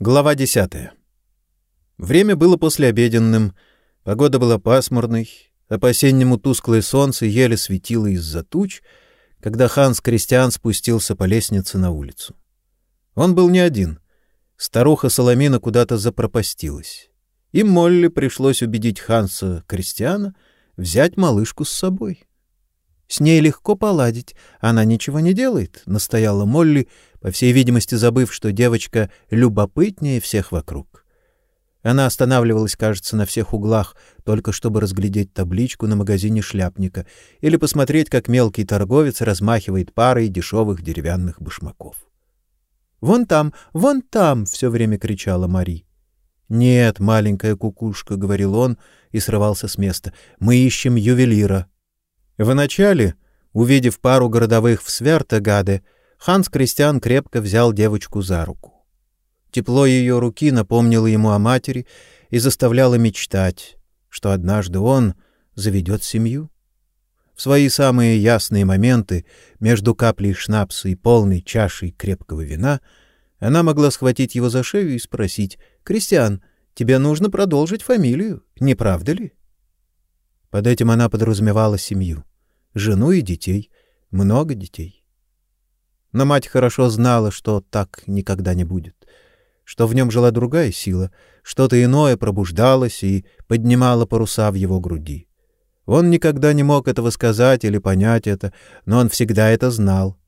Глава 10. Время было послеобеденным, погода была пасмурной, а по-осеннему тусклое солнце еле светило из-за туч, когда Ханс Кристиан спустился по лестнице на улицу. Он был не один. Старуха Соломина куда-то запропастилась. И Молли пришлось убедить Ханса Кристиана взять малышку с собой. С ней легко поладить, она ничего не делает, настояла Молли, по всей видимости, забыв, что девочка любопытнее всех вокруг. Она останавливалась, кажется, на всех углах, только чтобы разглядеть табличку на магазине шляпника или посмотреть, как мелкий торговец размахивает парой дешевых деревянных башмаков. Вон там, вон там, все время кричала Мари. Нет, маленькая кукушка, говорил он и срывался с места. Мы ищем ювелира. Вначале, увидев пару городовых в Свертегаде, Ханс Кристиан крепко взял девочку за руку. Тепло ее руки напомнило ему о матери и заставляло мечтать, что однажды он заведет семью. В свои самые ясные моменты между каплей шнапса и полной чашей крепкого вина она могла схватить его за шею и спросить: "Кристиан, тебе нужно продолжить фамилию, не правда ли?" Под этим она подразумевала семью жену и детей, много детей. Но мать хорошо знала, что так никогда не будет, что в нем жила другая сила, что-то иное пробуждалось и поднимало паруса в его груди. Он никогда не мог этого сказать или понять это, но он всегда это знал.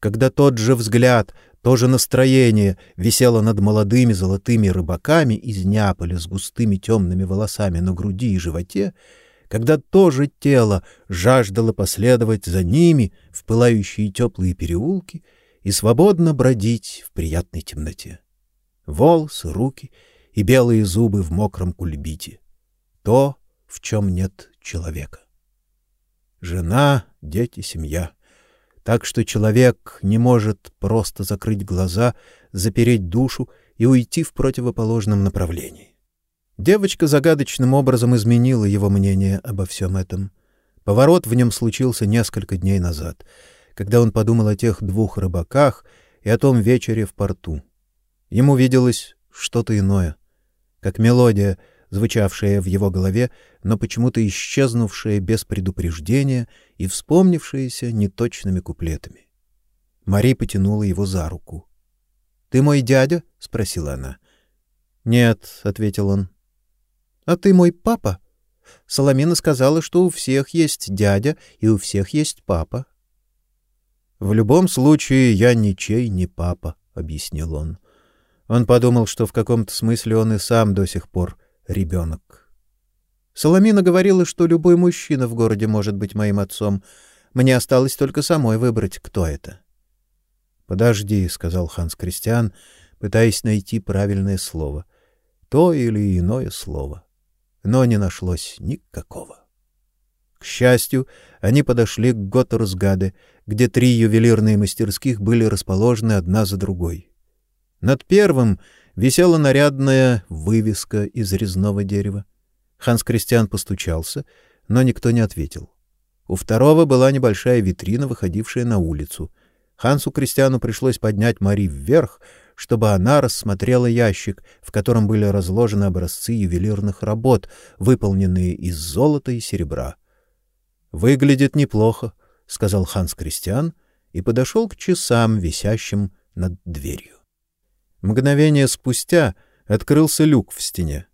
Когда тот же взгляд, то же настроение висело над молодыми золотыми рыбаками из Неаполя с густыми темными волосами на груди и животе, когда тоже тело жаждало последовать за ними в пылающие теплые переулки и свободно бродить в приятной темноте. Волосы, руки и белые зубы в мокром кульбите. То, в чем нет человека. Жена, дети, семья. Так что человек не может просто закрыть глаза, запереть душу и уйти в противоположном направлении. Девочка загадочным образом изменила его мнение обо всем этом. Поворот в нем случился несколько дней назад, когда он подумал о тех двух рыбаках и о том вечере в порту. Ему виделось что-то иное, как мелодия, звучавшая в его голове, но почему-то исчезнувшая без предупреждения и вспомнившаяся неточными куплетами. Мари потянула его за руку. "Ты мой дядя?" спросила она. "Нет", ответил он. А ты мой папа? Соломина сказала, что у всех есть дядя и у всех есть папа. В любом случае я ничей не папа, объяснил он. Он подумал, что в каком-то смысле он и сам до сих пор ребенок. Соломина говорила, что любой мужчина в городе может быть моим отцом. Мне осталось только самой выбрать, кто это. Подожди, сказал Ханс Кристиан, пытаясь найти правильное слово. То или иное слово но не нашлось никакого. К счастью, они подошли к Готтерсгаде, где три ювелирные мастерских были расположены одна за другой. Над первым висела нарядная вывеска из резного дерева. Ханс Кристиан постучался, но никто не ответил. У второго была небольшая витрина, выходившая на улицу. Хансу Кристиану пришлось поднять Мари вверх, чтобы она рассмотрела ящик, в котором были разложены образцы ювелирных работ, выполненные из золота и серебра. Выглядит неплохо, сказал Ханс Кристиан и подошел к часам, висящим над дверью. Мгновение спустя открылся люк в стене.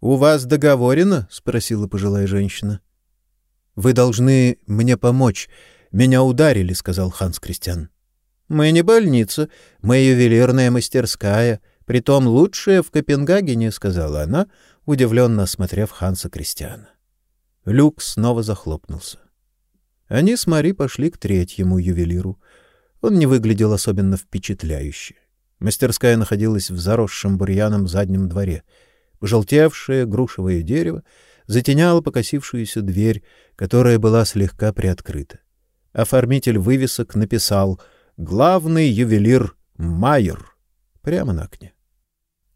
У вас договорено? спросила пожилая женщина. Вы должны мне помочь. Меня ударили, сказал Ханс Кристиан. Мы не больница, мы ювелирная мастерская, притом лучшая в Копенгагене, сказала она, удивленно осмотрев Ханса Кристиана. Люк снова захлопнулся. Они с Мари пошли к третьему ювелиру. Он не выглядел особенно впечатляюще. Мастерская находилась в заросшем бурьяном заднем дворе. Пожелтевшее грушевое дерево затеняло покосившуюся дверь, которая была слегка приоткрыта. Оформитель вывесок написал главный ювелир Майер прямо на окне.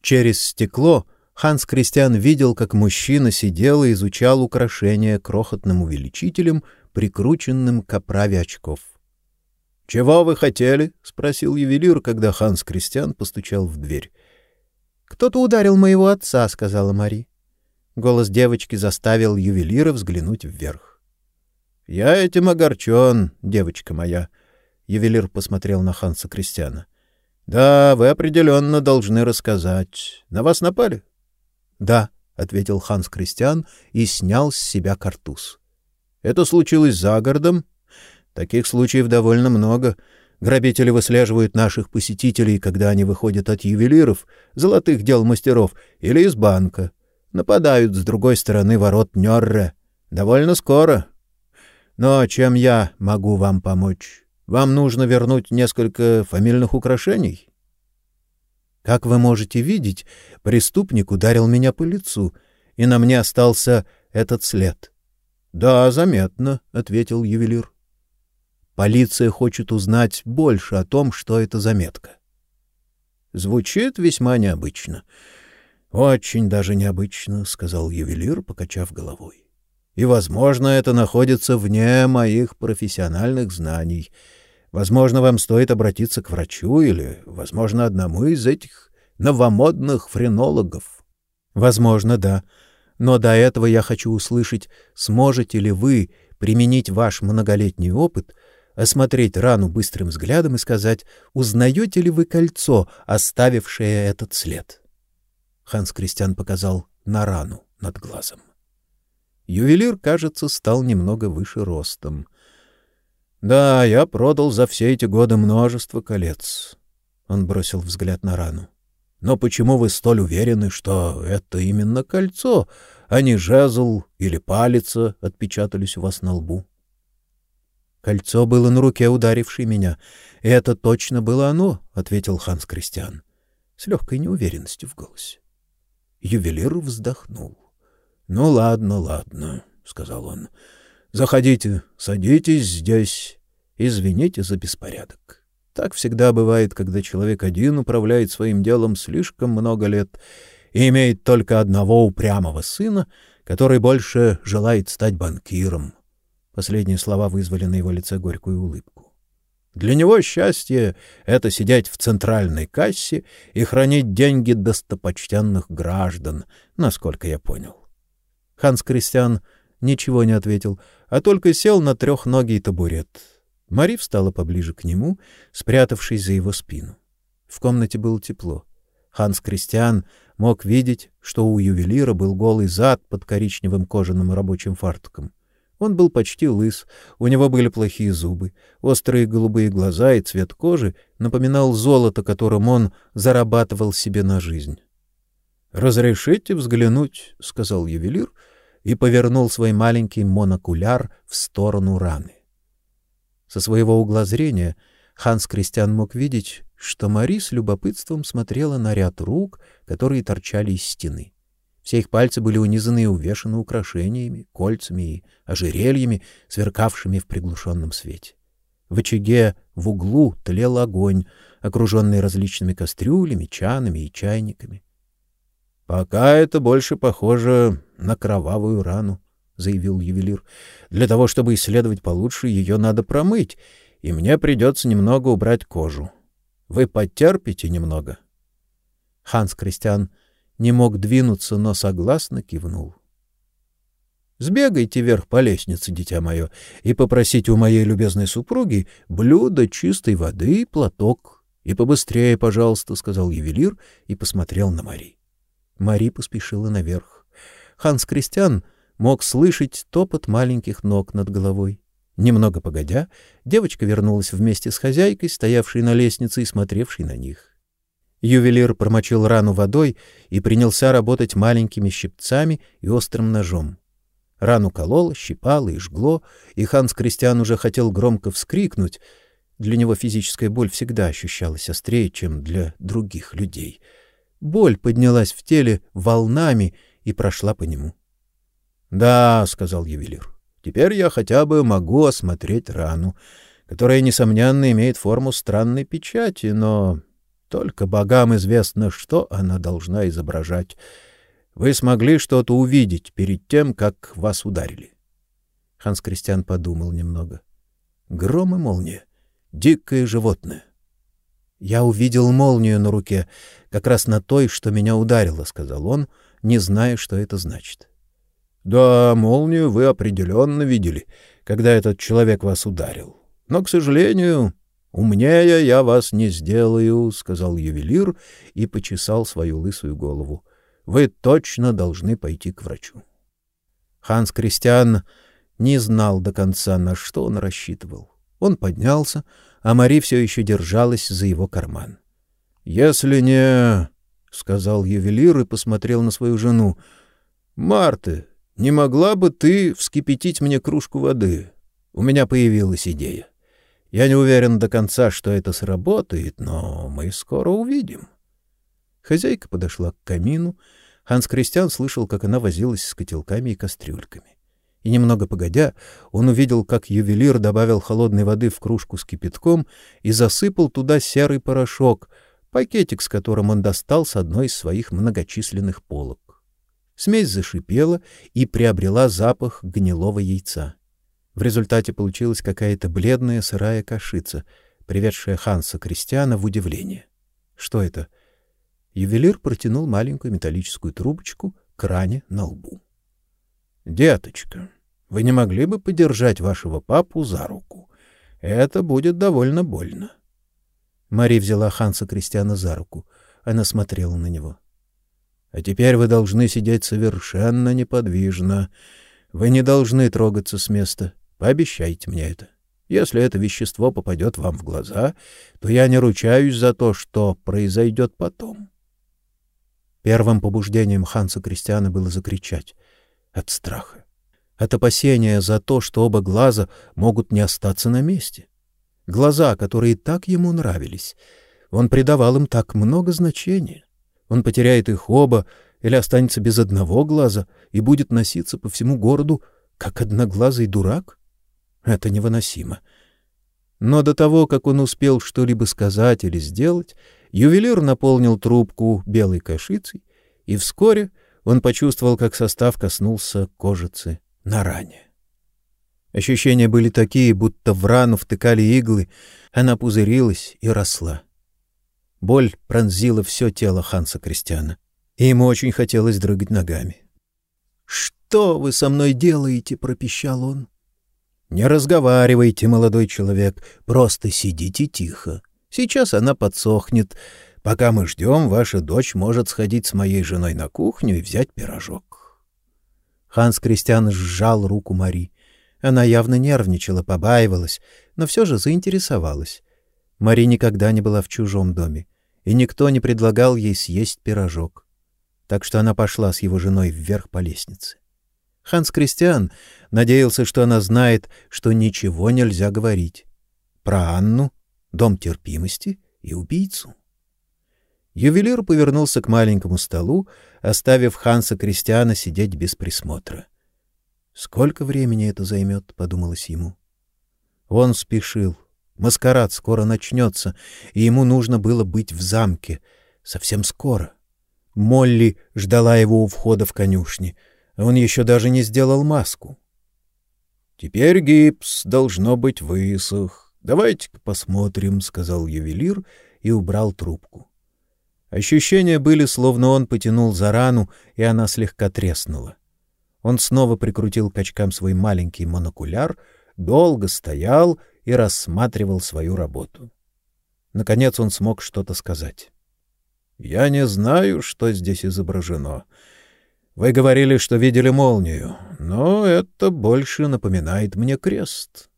Через стекло Ханс Кристиан видел, как мужчина сидел и изучал украшения крохотным увеличителем, прикрученным к оправе очков. — Чего вы хотели? — спросил ювелир, когда Ханс Кристиан постучал в дверь. — Кто-то ударил моего отца, — сказала Мари. Голос девочки заставил ювелира взглянуть вверх. — Я этим огорчен, девочка моя. Ювелир посмотрел на Ханса Кристиана. — Да, вы определенно должны рассказать. На вас напали? — Да, — ответил Ханс Кристиан и снял с себя картуз. — Это случилось за городом? — Таких случаев довольно много. Грабители выслеживают наших посетителей, когда они выходят от ювелиров, золотых дел мастеров или из банка. Нападают с другой стороны ворот Нёрре. Довольно скоро. Но чем я могу вам помочь? Вам нужно вернуть несколько фамильных украшений? Как вы можете видеть, преступник ударил меня по лицу, и на мне остался этот след. — Да, заметно, — ответил ювелир. Полиция хочет узнать больше о том, что это за метка. Звучит весьма необычно. Очень даже необычно, сказал ювелир, покачав головой. И, возможно, это находится вне моих профессиональных знаний. Возможно, вам стоит обратиться к врачу или, возможно, одному из этих новомодных френологов. Возможно, да. Но до этого я хочу услышать, сможете ли вы применить ваш многолетний опыт — осмотреть рану быстрым взглядом и сказать, узнаете ли вы кольцо, оставившее этот след. Ханс Кристиан показал на рану над глазом. Ювелир, кажется, стал немного выше ростом. Да, я продал за все эти годы множество колец. Он бросил взгляд на рану. Но почему вы столь уверены, что это именно кольцо, а не жезл или палица отпечатались у вас на лбу? Кольцо было на руке ударившей меня. И это точно было оно, ответил Ханс Кристиан с легкой неуверенностью в голосе. Ювелир вздохнул. Ну ладно, ладно, сказал он. Заходите, садитесь здесь. Извините за беспорядок. Так всегда бывает, когда человек один управляет своим делом слишком много лет и имеет только одного упрямого сына, который больше желает стать банкиром. Последние слова вызвали на его лице горькую улыбку. Для него счастье — это сидеть в центральной кассе и хранить деньги достопочтенных граждан, насколько я понял. Ханс Кристиан ничего не ответил, а только сел на трехногий табурет. Мари встала поближе к нему, спрятавшись за его спину. В комнате было тепло. Ханс Кристиан мог видеть, что у ювелира был голый зад под коричневым кожаным рабочим фартуком. Он был почти лыс, у него были плохие зубы, острые голубые глаза и цвет кожи напоминал золото, которым он зарабатывал себе на жизнь. "Разрешите взглянуть", сказал ювелир и повернул свой маленький монокуляр в сторону раны. Со своего угла зрения Ханс Кристиан мог видеть, что Мари с любопытством смотрела на ряд рук, которые торчали из стены. Все их пальцы были унизаны и увешаны украшениями, кольцами и ожерельями, сверкавшими в приглушенном свете. В очаге в углу тлел огонь, окруженный различными кастрюлями, чанами и чайниками. — Пока это больше похоже на кровавую рану, — заявил ювелир. — Для того, чтобы исследовать получше, ее надо промыть, и мне придется немного убрать кожу. Вы потерпите немного? Ханс Кристиан не мог двинуться, но согласно кивнул. Сбегайте вверх по лестнице, дитя мое, и попросите у моей любезной супруги блюдо чистой воды и платок. И побыстрее, пожалуйста, сказал ювелир и посмотрел на Мари. Мари поспешила наверх. Ханс Кристиан мог слышать топот маленьких ног над головой. Немного погодя, девочка вернулась вместе с хозяйкой, стоявшей на лестнице и смотревшей на них. Ювелир промочил рану водой и принялся работать маленькими щипцами и острым ножом. Рану кололо, щипало и жгло, и Ханс Кристиан уже хотел громко вскрикнуть. Для него физическая боль всегда ощущалась острее, чем для других людей. Боль поднялась в теле волнами и прошла по нему. "Да", сказал ювелир. "Теперь я хотя бы могу осмотреть рану, которая несомненно имеет форму странной печати, но только богам известно, что она должна изображать. Вы смогли что-то увидеть перед тем, как вас ударили. Ханс Кристиан подумал немного. Гром и молния. дикое животное. Я увидел молнию на руке, как раз на той, что меня ударило, сказал он, не зная, что это значит. Да, молнию вы определенно видели, когда этот человек вас ударил. Но, к сожалению, умнее я вас не сделаю, сказал ювелир и почесал свою лысую голову. Вы точно должны пойти к врачу. Ханс Кристиан не знал до конца, на что он рассчитывал. Он поднялся, а Мари все еще держалась за его карман. Если не, сказал ювелир и посмотрел на свою жену. Марта, не могла бы ты вскипятить мне кружку воды? У меня появилась идея. Я не уверен до конца, что это сработает, но мы скоро увидим. Хозяйка подошла к камину. Ханс Кристиан слышал, как она возилась с котелками и кастрюльками. И немного погодя, он увидел, как ювелир добавил холодной воды в кружку с кипятком и засыпал туда серый порошок, пакетик, с которым он достал с одной из своих многочисленных полок. Смесь зашипела и приобрела запах гнилого яйца. В результате получилась какая-то бледная сырая кашица, приведшая Ханса Кристиана в удивление. Что это? Ювелир протянул маленькую металлическую трубочку к ране на лбу. Деточка, вы не могли бы подержать вашего папу за руку? Это будет довольно больно. Мари взяла Ханса Кристиана за руку. Она смотрела на него. А теперь вы должны сидеть совершенно неподвижно. Вы не должны трогаться с места. Пообещайте мне это. Если это вещество попадет вам в глаза, то я не ручаюсь за то, что произойдет потом. Первым побуждением Ханса Кристиана было закричать от страха, от опасения за то, что оба глаза могут не остаться на месте. Глаза, которые так ему нравились, он придавал им так много значения. Он потеряет их оба или останется без одного глаза и будет носиться по всему городу как одноглазый дурак? Это невыносимо. Но до того, как он успел что-либо сказать или сделать, ювелир наполнил трубку белой кашицей, и вскоре он почувствовал, как состав коснулся кожицы на ране. Ощущения были такие, будто в рану втыкали иглы, она пузырилась и росла. Боль пронзила все тело Ханса Кристиана, и ему очень хотелось дрыгать ногами. «Что вы со мной делаете?» — пропищал он. «Не разговаривайте, молодой человек, просто сидите тихо. Сейчас она подсохнет. Пока мы ждем, ваша дочь может сходить с моей женой на кухню и взять пирожок». Ханс Кристиан сжал руку Мари. Она явно нервничала, побаивалась, но все же заинтересовалась. Мари никогда не была в чужом доме, и никто не предлагал ей съесть пирожок. Так что она пошла с его женой вверх по лестнице. Ханс Кристиан надеялся, что она знает, что ничего нельзя говорить. Про Анну, дом терпимости и убийцу. Ювелир повернулся к маленькому столу, оставив Ханса Кристиана сидеть без присмотра. Сколько времени это займет, — подумалось ему. Он спешил. Маскарад скоро начнется, и ему нужно было быть в замке. Совсем скоро. Молли ждала его у входа в конюшни. Он еще даже не сделал маску. — Теперь гипс, должно быть, высох. Давайте-ка посмотрим, — сказал ювелир и убрал трубку. Ощущения были, словно он потянул за рану, и она слегка треснула. Он снова прикрутил к очкам свой маленький монокуляр, долго стоял и рассматривал свою работу. Наконец он смог что-то сказать. Я не знаю, что здесь изображено. Вы говорили, что видели молнию, но это больше напоминает мне крест.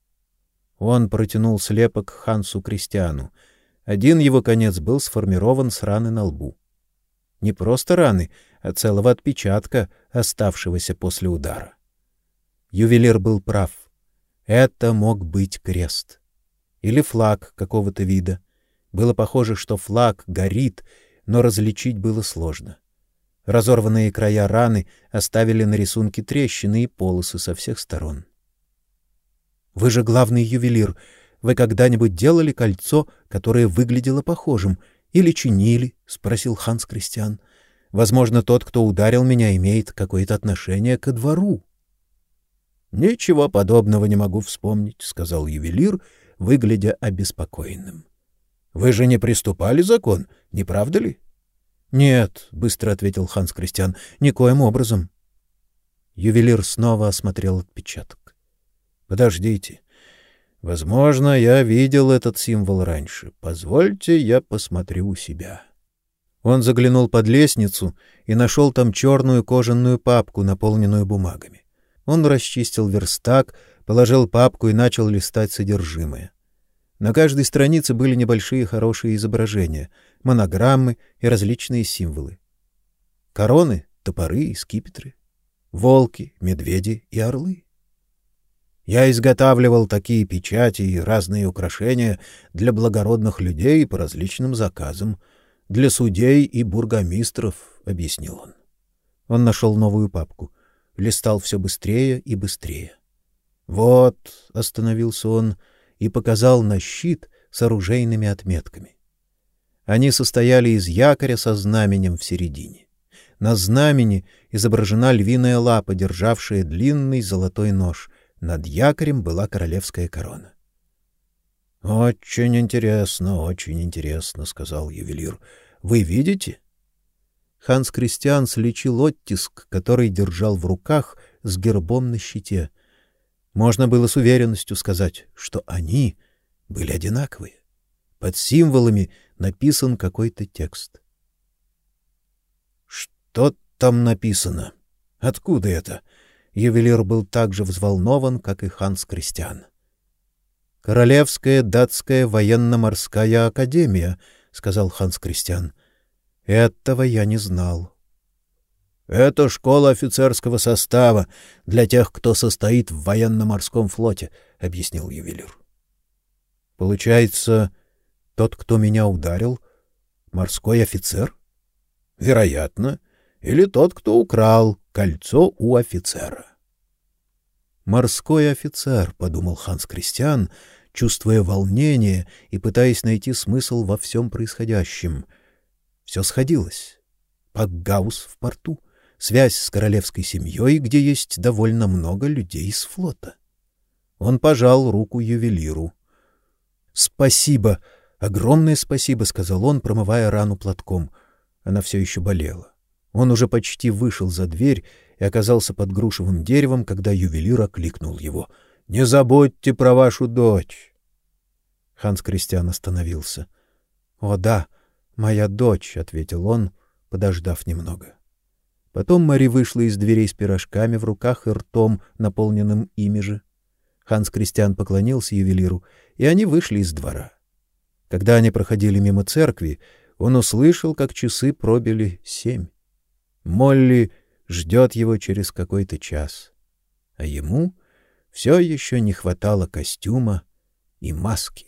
Он протянул слепок Хансу Кристиану. Один его конец был сформирован с раны на лбу. Не просто раны, а целого отпечатка, оставшегося после удара. Ювелир был прав. Это мог быть крест. Или флаг какого-то вида. Было похоже, что флаг горит, но различить было сложно. Разорванные края раны оставили на рисунке трещины и полосы со всех сторон. Вы же главный ювелир. Вы когда-нибудь делали кольцо, которое выглядело похожим, или чинили? спросил Ханс Кристиан. Возможно, тот, кто ударил меня, имеет какое-то отношение ко двору. Ничего подобного не могу вспомнить, сказал ювелир, выглядя обеспокоенным. — Вы же не приступали закон, не правда ли? — Нет, — быстро ответил Ханс Кристиан, — никоим образом. Ювелир снова осмотрел отпечаток. — Подождите. Возможно, я видел этот символ раньше. Позвольте, я посмотрю у себя. Он заглянул под лестницу и нашел там черную кожаную папку, наполненную бумагами. Он расчистил верстак, положил папку и начал листать содержимое. На каждой странице были небольшие хорошие изображения, монограммы и различные символы. Короны, топоры и скипетры, волки, медведи и орлы. Я изготавливал такие печати и разные украшения для благородных людей по различным заказам, для судей и бургомистров, — объяснил он. Он нашел новую папку, листал все быстрее и быстрее. «Вот», — остановился он и показал на щит с оружейными отметками. Они состояли из якоря со знаменем в середине. На знамени изображена львиная лапа, державшая длинный золотой нож, над якорем была королевская корона. — Очень интересно, очень интересно, — сказал ювелир. — Вы видите? Ханс Кристиан слечил оттиск, который держал в руках с гербом на щите. Можно было с уверенностью сказать, что они были одинаковые. Под символами написан какой-то текст. — Что там написано? Откуда это? — Ювелир был так же взволнован, как и Ханс Кристиан. Королевская датская военно-морская академия, сказал Ханс Кристиан. Этого я не знал. Это школа офицерского состава для тех, кто состоит в военно-морском флоте, объяснил ювелир. Получается, тот, кто меня ударил, морской офицер? Вероятно, или тот, кто украл кольцо у офицера. Морской офицер, подумал Ханс Кристиан, чувствуя волнение и пытаясь найти смысл во всем происходящем. Все сходилось. Пакгаус в порту, связь с королевской семьей, где есть довольно много людей из флота. Он пожал руку ювелиру. "Спасибо, огромное спасибо", сказал он, промывая рану платком. Она все еще болела. Он уже почти вышел за дверь и оказался под грушевым деревом, когда ювелир окликнул его. — Не забудьте про вашу дочь! Ханс Кристиан остановился. — О, да, моя дочь, — ответил он, подождав немного. Потом Мари вышла из дверей с пирожками в руках и ртом, наполненным ими же. Ханс Кристиан поклонился ювелиру, и они вышли из двора. Когда они проходили мимо церкви, он услышал, как часы пробили семь. Молли ждет его через какой-то час. А ему все еще не хватало костюма и маски.